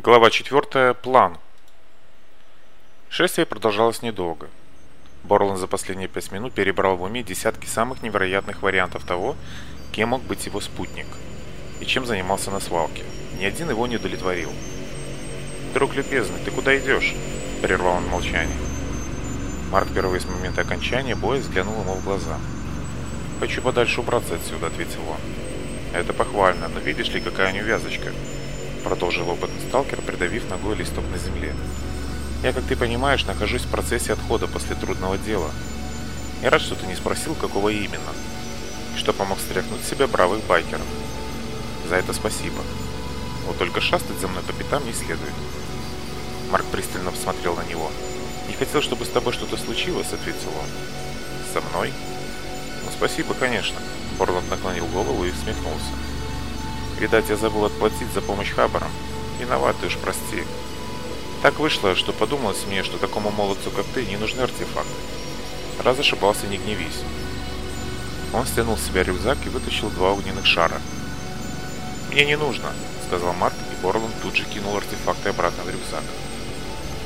Глава 4. План. Шествие продолжалось недолго. Борланд за последние пять минут перебрал в уме десятки самых невероятных вариантов того, кем мог быть его спутник и чем занимался на свалке. Ни один его не удовлетворил. «Друг любезный, ты куда идешь?» – прервал он молчание. Марк впервые с момента окончания боя взглянул ему в глаза. «Хочу подальше убраться отсюда», – ответил он. «Это похвально, но видишь ли, какая неувязочка?» Продолжил опытный сталкер, придавив ногой листок на земле. Я, как ты понимаешь, нахожусь в процессе отхода после трудного дела. Я рад, что ты не спросил, какого именно. Что помог стряхнуть себя бравых байкеров. За это спасибо. Вот только шастать за мной по пятам не следует. Марк пристально посмотрел на него. «Не хотел, чтобы с тобой что-то случилось», — ответил он. «Со мной?» «Ну, спасибо, конечно». Борланд наклонил голову и усмехнулся. Видать, я забыл отплатить за помощь хабарам. Виноват ты уж, прости. Так вышло, что подумалось мне, что такому молодцу, как ты, не нужны артефакты. Раз ошибался, не гневись. Он стянул с себя рюкзак и вытащил два огненных шара. «Мне не нужно», — сказал Марк, и Борланд тут же кинул артефакты обратно в рюкзак.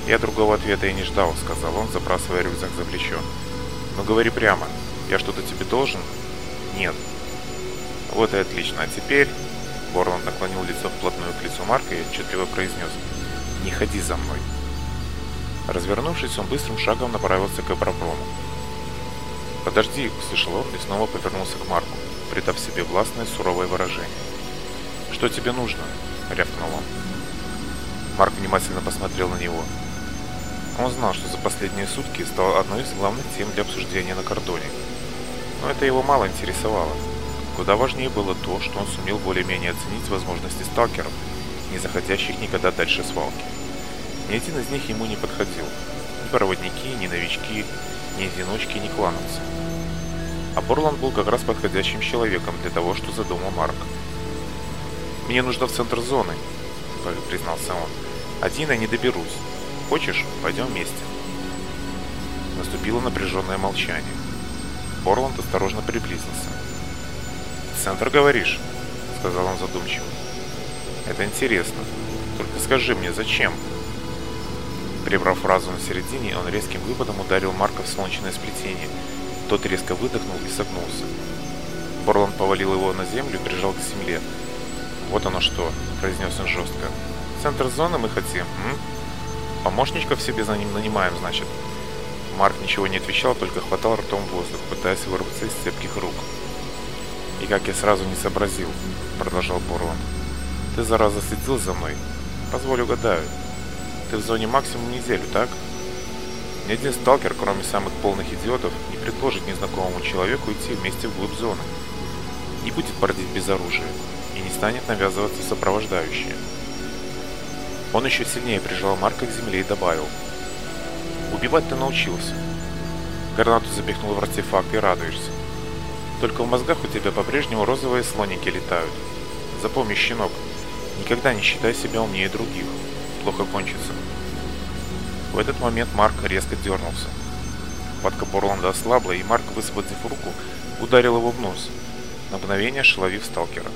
«Я другого ответа и не ждал», — сказал он, забрасывая рюкзак за плечо. «Но говори прямо. Я что-то тебе должен?» «Нет». «Вот и отлично. А теперь...» Ворон наклонил лицо вплотную к лицу Марка и отчетливо произнес «Не ходи за мной». Развернувшись, он быстрым шагом направился к Эбропрому. «Подожди!» – услышал он и снова повернулся к Марку, придав себе властное суровое выражение. «Что тебе нужно?» – рявкнул он. Марк внимательно посмотрел на него. Он знал, что за последние сутки стало одной из главных тем для обсуждения на кордоне. Но это его мало интересовало. Куда важнее было то, что он сумел более-менее оценить возможности сталкеров, не заходящих никогда дальше свалки. Ни один из них ему не подходил. Ни проводники, ни новички, ни одиночки, ни клановцы. А Борланд был как раз подходящим человеком для того, что задумал Марк. «Мне нужно в центр зоны», — признался он. «Один я не доберусь. Хочешь, пойдем вместе». Наступило напряженное молчание. Борланд осторожно приблизился. «Центр, говоришь?» — сказал он задумчиво. «Это интересно. Только скажи мне, зачем?» Прибрав фразу на середине, он резким выпадом ударил Марка в солнечное сплетение. Тот резко выдохнул и согнулся. Борланд повалил его на землю и прижал к земле. «Вот оно что!» — произнес он жестко. «Центр зоны мы хотим, м? Помощничков себе за ним нанимаем, значит?» Марк ничего не отвечал, только хватал ртом воздух, пытаясь вырваться из цепких рук. И как я сразу не сообразил, продолжал Бурон. Ты, зараза, следил за мной? Позволь угадаю. Ты в зоне максимум неделю, так? Ни один сталкер, кроме самых полных идиотов, не предложит незнакомому человеку идти вместе вглубь зоны. Не будет породить без оружия и не станет навязываться сопровождающие. Он еще сильнее прижал Марка к земле и добавил. «Убивать ты научился». Гранату запихнул в артефакт и радуешься. Только в мозгах у тебя по-прежнему розовые слоники летают. Запомни, щенок, никогда не считай себя умнее других. Плохо кончится. В этот момент Марк резко дернулся. Хватка Борланда ослабла, и Марк, высвободив руку, ударил его в нос, на мгновение шаловив сталкера.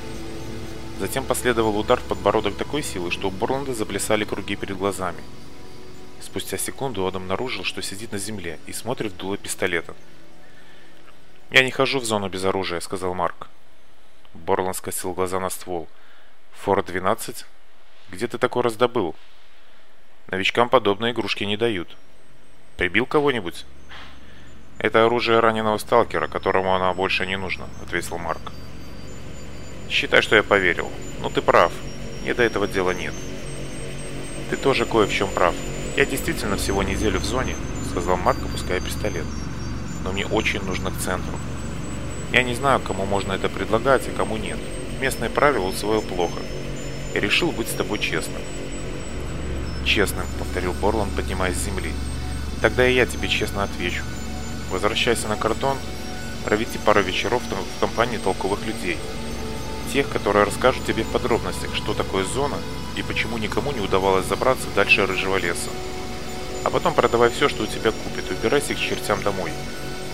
Затем последовал удар в подбородок такой силы, что у Борланда заплясали круги перед глазами. Спустя секунду он обнаружил, что сидит на земле и смотрит в дуло пистолета – «Я не хожу в зону без оружия», — сказал Марк. Борлан скосил глаза на ствол. «Форд-12? Где ты такой раздобыл?» «Новичкам подобные игрушки не дают». «Прибил кого-нибудь?» «Это оружие раненого сталкера, которому оно больше не нужно», — ответил Марк. «Считай, что я поверил. Но ты прав. Мне до этого дела нет». «Ты тоже кое в чем прав. Я действительно всего неделю в зоне», — сказал Марк, опуская пистолет но мне очень нужно к центру. Я не знаю, кому можно это предлагать и кому нет. Местное правило усвоил плохо. Я решил быть с тобой честным. «Честным», — повторил Борланд, поднимаясь с земли. «Тогда и я тебе честно отвечу. Возвращайся на картон, проведи пару вечеров в компании толковых людей. Тех, которые расскажут тебе в подробностях, что такое зона и почему никому не удавалось забраться дальше рыжего леса. А потом продавай все, что у тебя купит, убирайся к чертям домой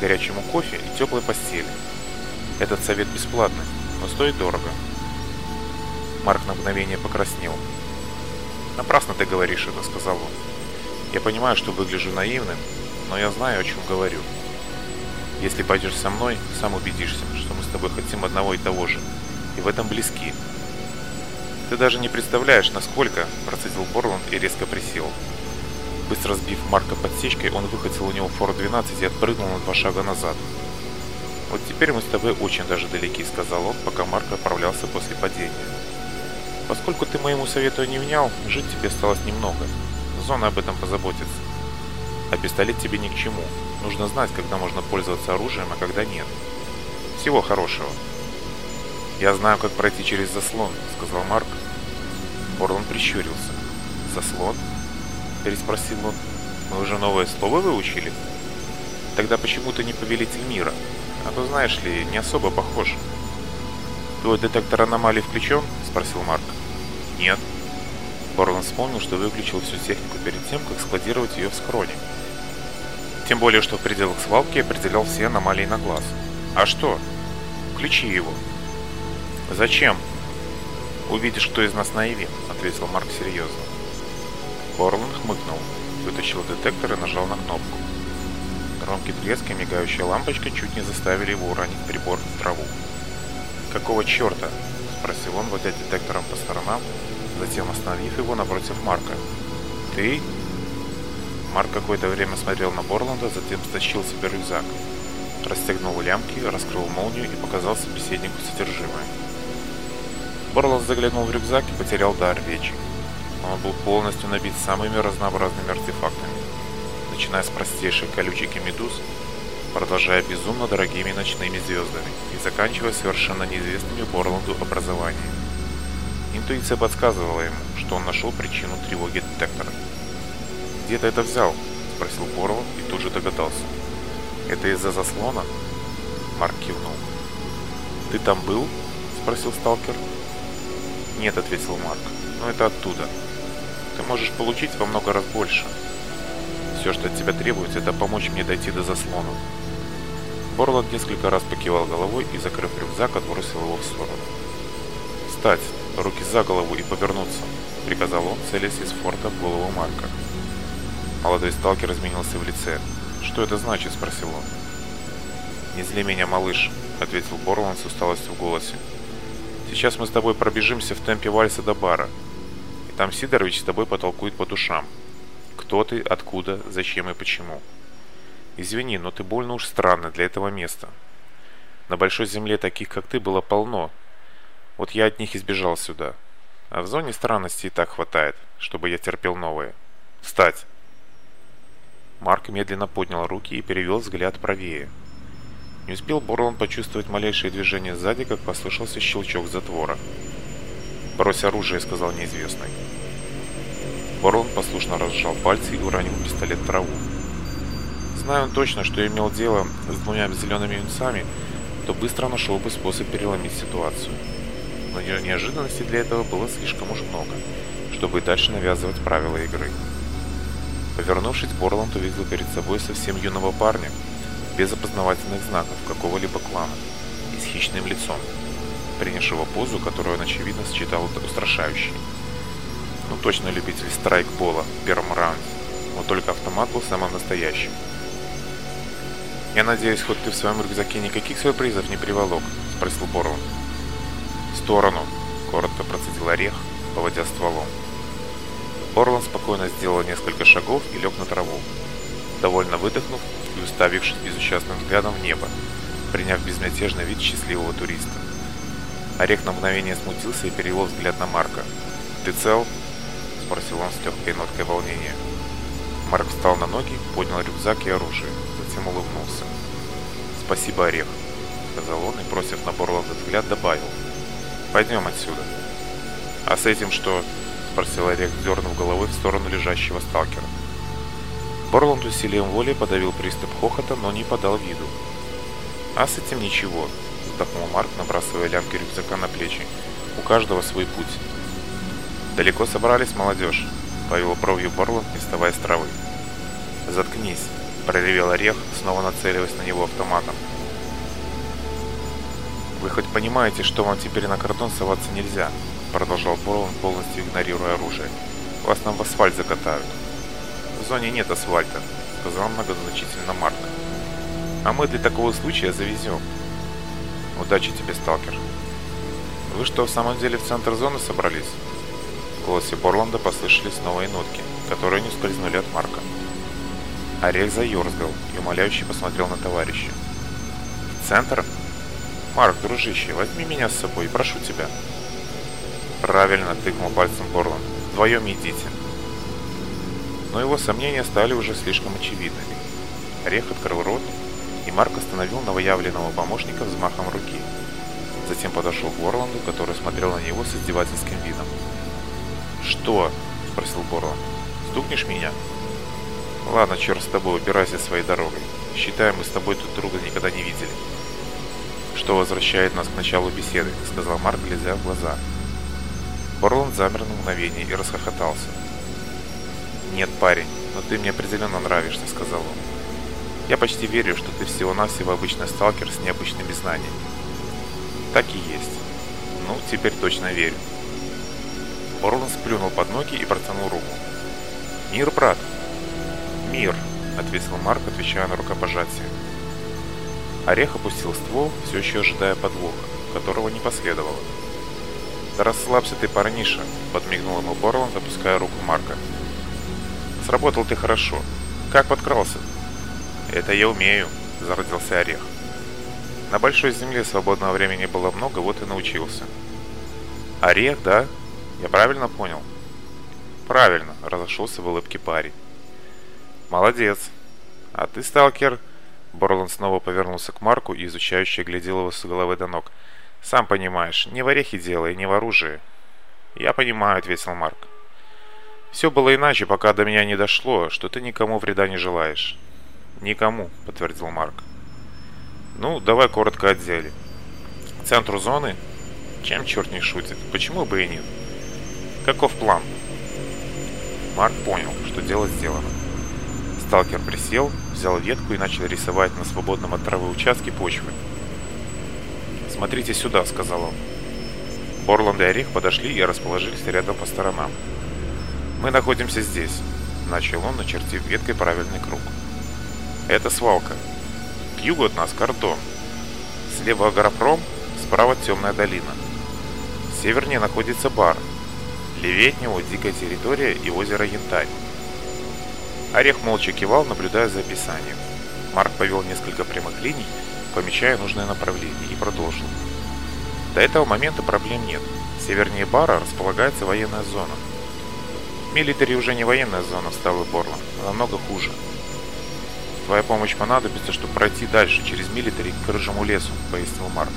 горячему кофе и теплой постели. Этот совет бесплатный, но стоит дорого. Марк на мгновение покраснел. «Напрасно ты говоришь это», — сказал он. «Я понимаю, что выгляжу наивным, но я знаю, о чем говорю. Если пойдешь со мной, сам убедишься, что мы с тобой хотим одного и того же, и в этом близки». «Ты даже не представляешь, насколько», — процедил Борланд и резко присел. «Борланд» Быстро сбив Марка подсечкой, он выхватил у него фор 12 и отпрыгнул на два шага назад. «Вот теперь мы с тобой очень даже далеки», — сказал он, пока Марк отправлялся после падения. «Поскольку ты моему совету не внял, жить тебе осталось немного. Зона об этом позаботится. А пистолет тебе ни к чему. Нужно знать, когда можно пользоваться оружием, а когда нет. Всего хорошего». «Я знаю, как пройти через заслон», — сказал Марк. Орлан прищурился. «Заслон?» переспросил он. Ну, «Мы уже новое слово выучили?» «Тогда почему ты не повелитель мира? А то, знаешь ли, не особо похож». «Твой детектор аномалий включен?» – спросил Марк. «Нет». Борланд вспомнил, что выключил всю технику перед тем, как складировать ее в скроне. Тем более, что в пределах свалки определял все аномалии на глаз. «А что?» «Включи его». «Зачем?» «Увидишь, кто из нас наивен», — ответил Марк серьезно. Корлан хмыкнул, вытащил детектор и нажал на кнопку. Громкий треск и мигающая лампочка чуть не заставили его уронить прибор в траву. «Какого черта?» – спросил он, водя детектором по сторонам, затем остановив его напротив Марка. «Ты?» Марк какое-то время смотрел на Борланда, затем стащил себе рюкзак. Расстегнул лямки, раскрыл молнию и показал собеседнику содержимое. Борланд заглянул в рюкзак и потерял дар речи. Он был полностью набит самыми разнообразными артефактами, начиная с простейших колючек и медуз, продолжая безумно дорогими ночными звездами и заканчивая совершенно неизвестными Борланду образованиями. Интуиция подсказывала ему, что он нашел причину тревоги детектора. «Где ты это взял?» – спросил Борланд и тут же догадался. «Это из-за заслона?» Марк кивнул. «Ты там был?» – спросил сталкер. «Нет», – ответил Марк, – «но это оттуда» ты можешь получить во много раз больше. Все, что от тебя требуется, это помочь мне дойти до заслона. Борланд несколько раз покивал головой и, закрыв рюкзак, отбросил его в сторону. «Встать! Руки за голову и повернуться!» — приказал он, целясь из форта в голову Марка. Молодой сталкер изменился в лице. «Что это значит?» — спросил он. «Не зли меня, малыш», — ответил Борланд с усталостью в голосе. «Сейчас мы с тобой пробежимся в темпе вальса до бара. Там Сидорович с тобой потолкует по душам. Кто ты, откуда, зачем и почему. Извини, но ты больно уж странно для этого места. На большой земле таких, как ты, было полно. Вот я от них избежал сюда. А в зоне странностей и так хватает, чтобы я терпел новые. Встать! Марк медленно поднял руки и перевел взгляд правее. Не успел Борлон почувствовать малейшее движение сзади, как послышался щелчок затвора. «Затвора!» Брось оружие, сказал неизвестный. Барон послушно разжал пальцы и уронил пистолет в траву. Зная он точно, что имел дело с двумя зелеными юнцами, то быстро нашел бы способ переломить ситуацию. Но неожиданностей для этого было слишком уж много, чтобы и дальше навязывать правила игры. Повернувшись, Борланд увидел перед собой совсем юного парня, без опознавательных знаков какого-либо клана и с хищным лицом принявшего позу, которую он, очевидно, считал устрашающей. Ну точно любитель страйкбола в первом раунде. Вот только автомат был самым настоящим. «Я надеюсь, хоть ты в своем рюкзаке никаких сюрпризов не приволок?» – спросил Борланд. «В сторону!» – коротко процедил орех, поводя стволом. Борланд спокойно сделал несколько шагов и лег на траву, довольно выдохнув и уставившись безучастным взглядом в небо, приняв безмятежный вид счастливого туриста. Орех на мгновение смутился и перевел взгляд на Марка. «Ты цел?» – спросил он с легкой ноткой волнения. Марк встал на ноги, поднял рюкзак и оружие, затем улыбнулся. «Спасибо, Орех», – сказал он и, бросив на Борланда взгляд, добавил. «Пойдем отсюда». «А с этим что?» – спросил Орех, дернув головой в сторону лежащего сталкера. Борланд усилием воли подавил приступ хохота, но не подал виду. «А с этим ничего», подтолкнул Марк, набрасывая лямки рюкзака на плечи. «У каждого свой путь». «Далеко собрались, молодежь?» — повел бровью Борланд, не вставая с травы. «Заткнись!» — проревел Орех, снова нацеливаясь на него автоматом. «Вы хоть понимаете, что вам теперь на картон соваться нельзя?» — продолжал Борланд, полностью игнорируя оружие. «Вас нам в асфальт закатают». «В зоне нет асфальта», — сказал многозначительно Марк. «А мы для такого случая завезем», Удачи тебе, сталкер. Вы что, в самом деле в центр зоны собрались? В голосе Борланда послышались новые нотки, которые не ускользнули от Марка. Орель заерзгал и умоляюще посмотрел на товарища. «В центр? Марк, дружище, возьми меня с собой, прошу тебя». «Правильно», — тыкнул пальцем Борланд. «Вдвоем идите». Но его сомнения стали уже слишком очевидными. Орех открыл рот и Марк остановил новоявленного помощника взмахом руки. Затем подошел к Орланду, который смотрел на него с издевательским видом. «Что?» – спросил Борланд. «Стукнешь меня?» «Ладно, черт с тобой, убирайся своей дорогой. Считаем, мы с тобой тут друга никогда не видели». «Что возвращает нас к началу беседы», – сказал Марк, глядя в глаза. Борланд замер на мгновение и расхохотался. «Нет, парень, но ты мне определенно нравишься», – сказал он. Я почти верю, что ты всего-навсего обычный сталкер с необычными знаниями. Так и есть. Ну, теперь точно верю. Орлан сплюнул под ноги и протянул руку. «Мир, брат!» «Мир!» — ответил Марк, отвечая на рукопожатие. Орех опустил ствол, все еще ожидая подвоха, которого не последовало. «Да расслабься ты, парниша!» — подмигнул ему Борланд, опуская руку Марка. «Сработал ты хорошо. Как подкрался?» Это я умею, зародился орех. На большой земле свободного времени было много, вот и научился. Орех, да? Я правильно понял? Правильно, разошелся в улыбке парень. Молодец. А ты, сталкер... Борлан снова повернулся к Марку и изучающе глядел его с головы до ног. «Сам понимаешь, не в орехе дело и не в оружии». «Я понимаю», — ответил Марк. «Все было иначе, пока до меня не дошло, что ты никому вреда не желаешь никому», — подтвердил Марк. «Ну, давай коротко о деле. Центр зоны? Чем черт не шутит? Почему бы и нет? Каков план?» Марк понял, что дело сделано. Сталкер присел, взял ветку и начал рисовать на свободном от травы участке почвы. «Смотрите сюда», — сказал он. Борланд и Орих подошли и расположились рядом по сторонам. «Мы находимся здесь», — начал он, начертив веткой правильный круг. Это свалка. К югу от нас кордон. Слева Агропром, справа темная долина. Севернее находится бар. Левее от него дикая территория и озеро Янтарь. Орех молча кивал, наблюдая за описанием. Марк повел несколько прямых линий, помечая нужное направление, и продолжил. До этого момента проблем нет. Севернее бара располагается военная зона. Милитари уже не военная зона в Ставы Борла, намного хуже. Твоя помощь понадобится, чтобы пройти дальше, через милитари, к рыжему лесу», — пояснил Марк.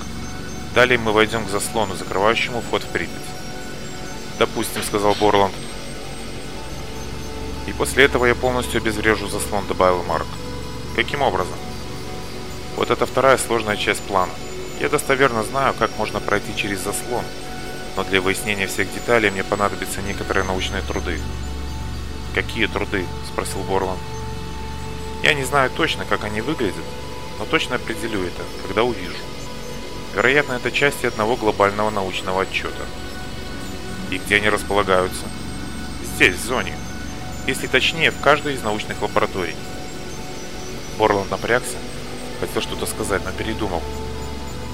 «Далее мы войдем к заслону, закрывающему вход в Припять». «Допустим», — сказал Борланд. «И после этого я полностью обезврежу заслон», — добавил Марк. «Каким образом?» «Вот это вторая сложная часть плана. Я достоверно знаю, как можно пройти через заслон, но для выяснения всех деталей мне понадобятся некоторые научные труды». «Какие труды?» — спросил Борланд. Я не знаю точно, как они выглядят, но точно определю это, когда увижу. Вероятно, это части одного глобального научного отчета. И где они располагаются? Здесь, в зоне. Если точнее, в каждой из научных лабораторий. Борланд напрягся, хотел что-то сказать, но передумал.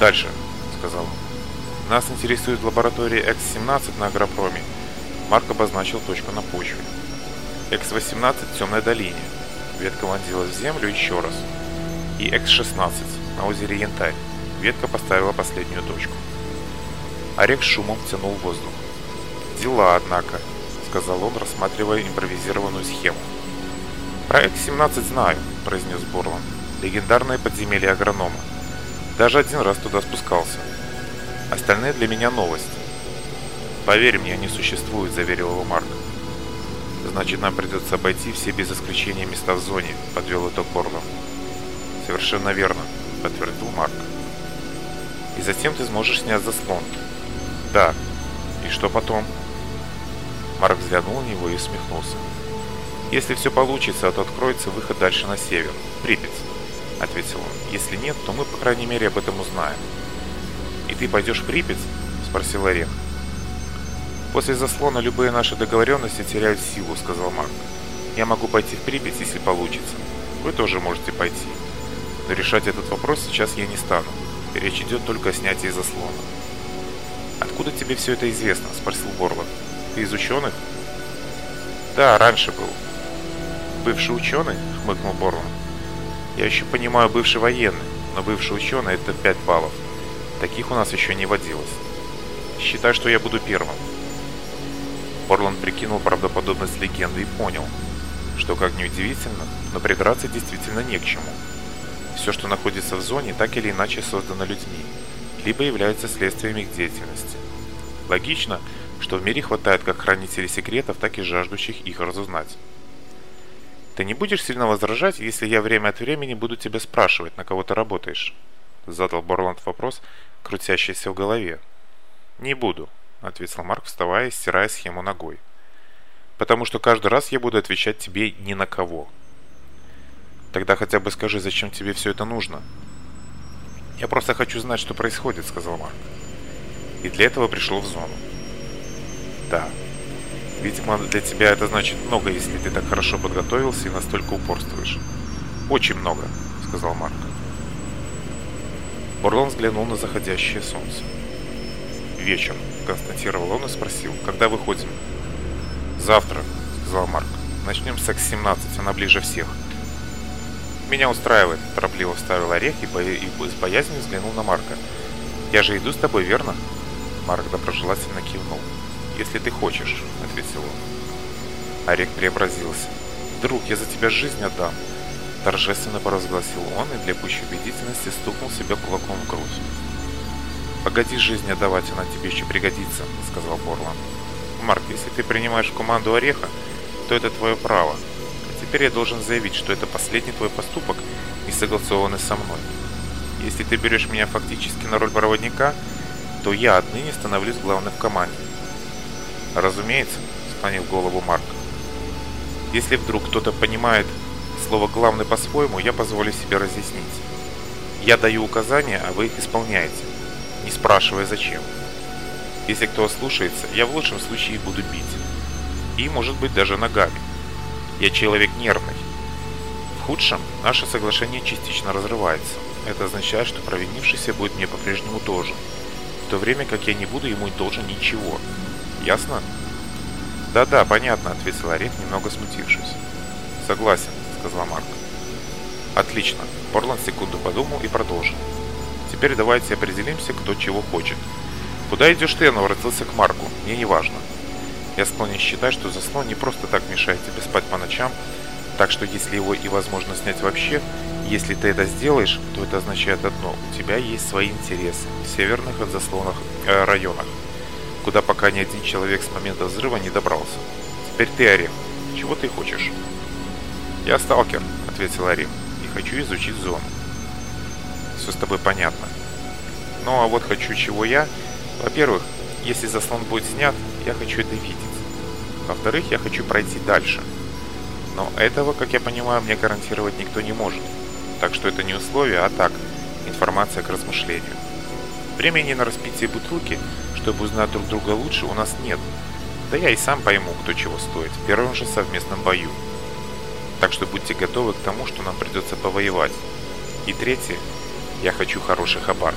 «Дальше», — сказал он. «Нас интересует лаборатория X-17 на агропроме». Марк обозначил точку на почве. «X-18 в темной долине». Ветка вонзилась в землю еще раз. И X-16 на озере Янтарь. Ветка поставила последнюю точку. Орек шумом тянул воздух. «Дела, однако», — сказал он, рассматривая импровизированную схему. «Про X-17 знаю», — произнес Борлан. «Легендарное подземелье агронома. Даже один раз туда спускался. Остальные для меня новости». «Поверь мне, они существуют, заверил его Марк. Значит, нам придется обойти все без исключения места в зоне», — подвел итог Орлов. «Совершенно верно», — подтвердил Марк. «И затем ты сможешь снять заслон». «Да». «И что потом?» Марк взглянул на него и усмехнулся. «Если все получится, то откроется выход дальше на север. Припять», — ответил он. «Если нет, то мы, по крайней мере, об этом узнаем». «И ты пойдешь в Припять?» — спросил Орех. После заслона любые наши договоренности теряют силу, сказал Марк. Я могу пойти в Припять, если получится. Вы тоже можете пойти. Но решать этот вопрос сейчас я не стану. Речь идет только о снятии заслона. Откуда тебе все это известно? Спросил Борлов. Ты из ученых? Да, раньше был. Бывший ученый? Хмыкнул Борлов. Я еще понимаю бывший военный, но бывший ученый это 5 баллов. Таких у нас еще не водилось. Считай, что я буду первым. Орлан прикинул правдоподобность легенды и понял, что, как ни удивительно, но придраться действительно не к чему. Все, что находится в зоне, так или иначе создано людьми, либо является следствием их деятельности. Логично, что в мире хватает как хранителей секретов, так и жаждущих их разузнать. Ты не будешь сильно возражать, если я время от времени буду тебя спрашивать, на кого ты работаешь? Задал Борланд вопрос, крутящийся в голове. Не буду, ответил Марк, вставая и стирая схему ногой. «Потому что каждый раз я буду отвечать тебе ни на кого». «Тогда хотя бы скажи, зачем тебе все это нужно?» «Я просто хочу знать, что происходит», — сказал Марк. И для этого пришел в зону. «Да. Видимо, для тебя это значит много, если ты так хорошо подготовился и настолько упорствуешь». «Очень много», — сказал Марк. Бурлон взглянул на заходящее солнце. Вечер констатировал он и спросил, когда выходим? Завтра, сказал Марк. Начнем с X-17, она ближе всех. Меня устраивает, торопливо вставил орех и, бо... и с боязнью взглянул на Марка. Я же иду с тобой, верно? Марк доброжелательно кивнул. «Если ты хочешь», — ответил он. Орех преобразился. «Друг, я за тебя жизнь отдам!» Торжественно поразгласил он и для пущей убедительности стукнул себя кулаком в грудь. «Погоди жизнь отдавать, а она тебе еще пригодится», — сказал Борлан. «Марк, если ты принимаешь команду Ореха, то это твое право. А теперь я должен заявить, что это последний твой поступок, не согласованный со мной. Если ты берешь меня фактически на роль проводника, то я отныне становлюсь главным в команде». «Разумеется», — склонил голову Марк. «Если вдруг кто-то понимает слово «главный» по-своему, я позволю себе разъяснить. Я даю указания, а вы их исполняете. Не спрашивая зачем. Если кто ослушается, я в лучшем случае буду бить. И, может быть, даже ногами. Я человек нервный. В худшем наше соглашение частично разрывается. Это означает, что провинившийся будет мне по-прежнему должен. В то время как я не буду ему должен ничего. Ясно? Да-да, понятно, ответил Орек, немного смутившись. Согласен, сказала Марк. Отлично. Порланд секунду подумал и продолжил. Теперь давайте определимся, кто чего хочет. Куда идешь ты, Энн, обратился к Марку. Мне не важно. Я склонен считать, что заслон не просто так мешает тебе спать по ночам, так что если его и возможно снять вообще, если ты это сделаешь, то это означает одно – у тебя есть свои интересы в северных от заслонах э, районах, куда пока ни один человек с момента взрыва не добрался. Теперь ты, Орех, чего ты хочешь? «Я сталкер», – ответил Орех, – «и хочу изучить зону». Все с тобой понятно. Ну а вот хочу чего я. Во-первых, если заслон будет снят, я хочу это видеть. Во-вторых, я хочу пройти дальше. Но этого, как я понимаю, мне гарантировать никто не может. Так что это не условие, а так, информация к размышлению. Времени на распитие бутылки, чтобы узнать друг друга лучше, у нас нет. Да я и сам пойму, кто чего стоит в первом же совместном бою. Так что будьте готовы к тому, что нам придется повоевать. И третье, я хочу хороший хабар.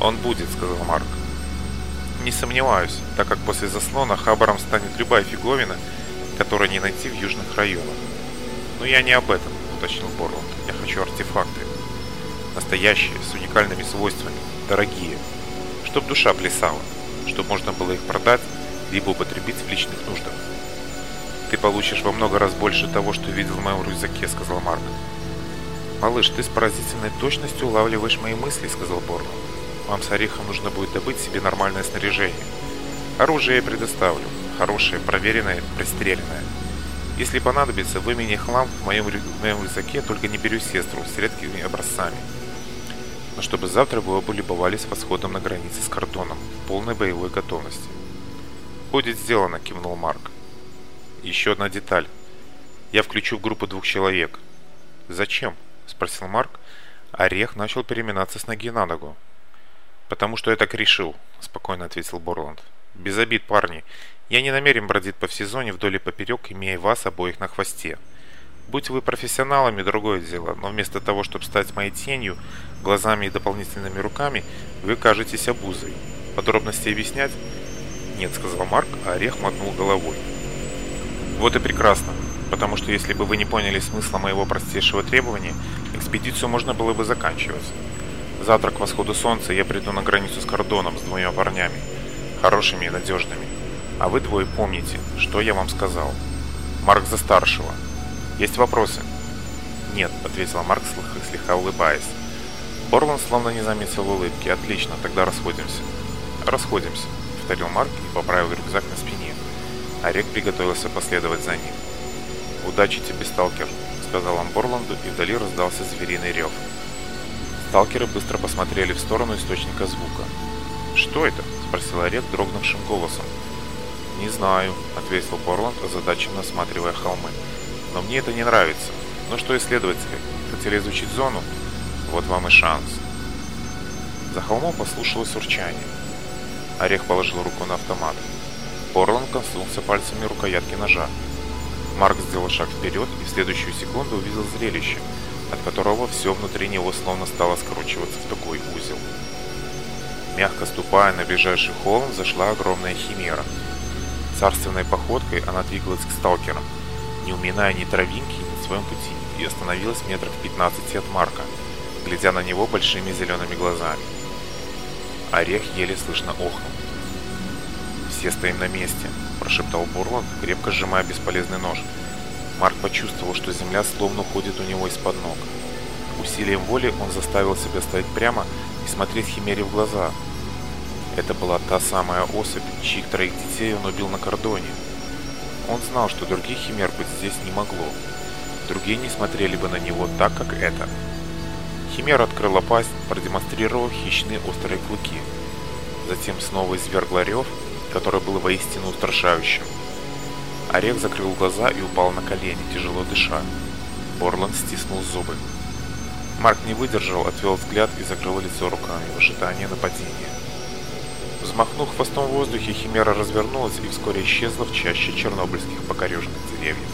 Он будет, сказал Марк. Не сомневаюсь, так как после заслона хабаром станет любая фиговина, которой не найти в южных районах. Но я не об этом, уточнил Борланд. Я хочу артефакты. Настоящие, с уникальными свойствами, дорогие. Чтоб душа плясала, чтоб можно было их продать, либо употребить в личных нуждах. «Ты получишь во много раз больше того, что видел в моем рюкзаке», — сказал Марк. Малыш, ты с поразительной точностью улавливаешь мои мысли», — сказал Борну. «Вам с Орехом нужно будет добыть себе нормальное снаряжение. Оружие я предоставлю. Хорошее, проверенное, пристреленное. Если понадобится, вы мне хлам в моем, в моем рюкзаке, только не берю сестру с редкими образцами. Но чтобы завтра вы оба любовались восходом на границе с картоном, в полной боевой готовности». «Будет сделано», — кивнул Марк. «Еще одна деталь. Я включу в группу двух человек». «Зачем?» спросил Марк. Орех начал переминаться с ноги на ногу. «Потому что я так решил», – спокойно ответил Борланд. «Без обид, парни. Я не намерен бродить по всезоне вдоль и поперек, имея вас обоих на хвосте. Будь вы профессионалами, другое дело, но вместо того, чтобы стать моей тенью, глазами и дополнительными руками, вы кажетесь обузой. Подробности объяснять?» «Нет», – сказал Марк, а Орех мотнул головой. «Вот и прекрасно потому что если бы вы не поняли смысла моего простейшего требования, экспедицию можно было бы заканчивать. Завтра к восходу солнца я приду на границу с кордоном с двумя парнями, хорошими и надежными. А вы двое помните, что я вам сказал. Марк за старшего. Есть вопросы? Нет, ответила Марк, слегка улыбаясь. Борлан словно не заметил улыбки. Отлично, тогда расходимся. Расходимся, повторил Марк и поправил рюкзак на спине. Орек приготовился последовать за ним удачи тебе, сталкер», — сказал он Борланду, и вдали раздался звериный рев. Сталкеры быстро посмотрели в сторону источника звука. «Что это?» — спросил Орек дрогнувшим голосом. «Не знаю», — ответил Борланд, озадаченно осматривая холмы. «Но мне это не нравится. Ну что, исследователи, хотели изучить зону? Вот вам и шанс». За холмом послушалось урчание. Орех положил руку на автомат. Борланд коснулся пальцами рукоятки ножа. Марк сделал шаг вперед и в следующую секунду увидел зрелище, от которого все внутри него словно стало скручиваться в такой узел. Мягко ступая на ближайший холм, зашла огромная химера. Царственной походкой она двигалась к сталкерам, не уминая ни травинки, ни в своем пути, и остановилась метров в 15 от Марка, глядя на него большими зелеными глазами. Орех еле слышно охнул. Стоим на месте», – прошептал Бурланд, крепко сжимая бесполезный нож. Марк почувствовал, что земля словно уходит у него из-под ног. Усилием воли он заставил себя стоять прямо и смотреть Химере в глаза. Это была та самая особь, чьих троих детей он убил на кордоне. Он знал, что других химер быть здесь не могло. Другие не смотрели бы на него так, как это. Химера открыла пасть, продемонстрировав хищные острые клыки. Затем снова извергла рев которое было воистину устрашающим. Орех закрыл глаза и упал на колени, тяжело дыша. Борланд стиснул зубы. Марк не выдержал, отвел взгляд и закрыл лицо руками в ожидании нападения. Взмахнув хвостом в воздухе, Химера развернулась и вскоре исчезла в чаще чернобыльских покореженных деревьев.